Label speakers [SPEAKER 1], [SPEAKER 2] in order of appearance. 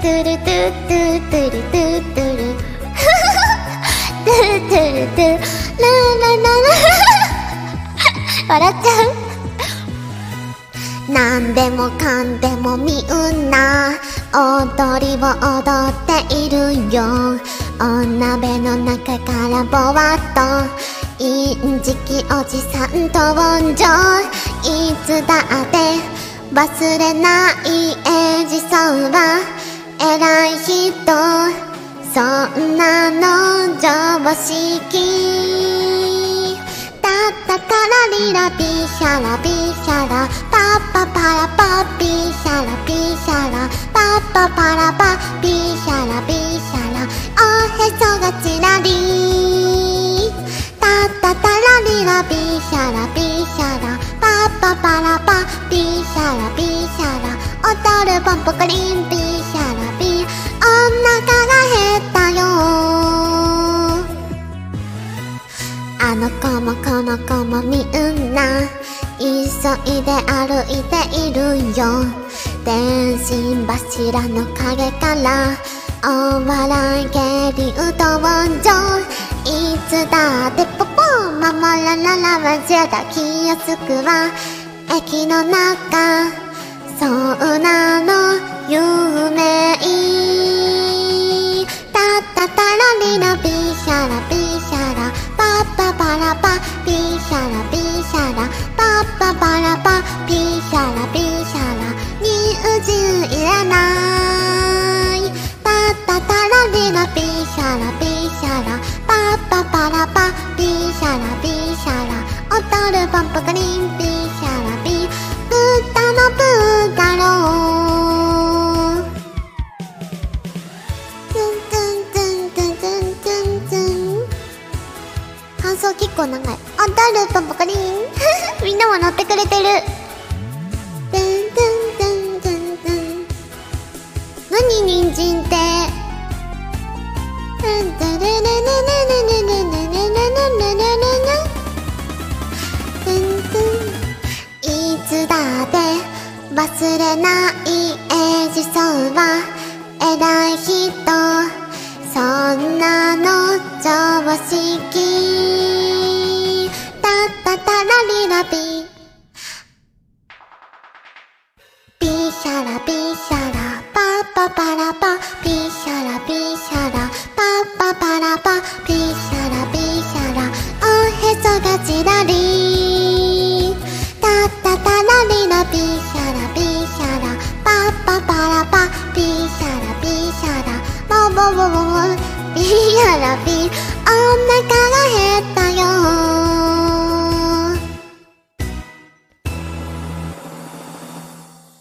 [SPEAKER 1] トゥルトゥトゥトゥルトゥトゥルトゥルトゥルトゥルトゥララララ笑っちゃう何でもかんでもみんな踊りを踊っているよお鍋の中からぼわっとインチキおじさん登場いつだって忘れないエジソンは偉い人そんなの常識。タッタタラリラビシャラビシャラ。パッパパラパビシャラビシャラ。パッパパラパビシャラビシャラ。おへそがちらり。タッタタラリラビシャラビシャラ。パッパパラパビシャラビシャラ。踊るポンポコリンビシあの子もこの子もみんな急いで歩いているよ。電信柱の陰からお笑い芸人登場いつだってポポン守らなららわじゃだ気キヨスクは駅の中そんなの有名タッタタラリラビシャラビシャラパッパパラパピシャラピシャラ。パッパパラパピシャラピシャラ。ニンジンいらない。タッタタラリラビシャラビシャラ。パッパパラパビシャラビシャラ。踊るポンポコリンピー。想結構長い。踊るポンポコリンみんなも乗ってくれてる。ツンツンツンツンツン。何人参って？ツンツルルルルルルルルルルルルルルルツンツン。いつだって？忘れないエジソンは偉い人。そんなの常識。ャラビシャラパッパパラパビシャラビシャラパッパパラパビシャラビシャラ。おへそがちらりタッタタラリラビシャラビシャラ。パッパパラパビシャラビシャラ。ボボボボボビシャラビ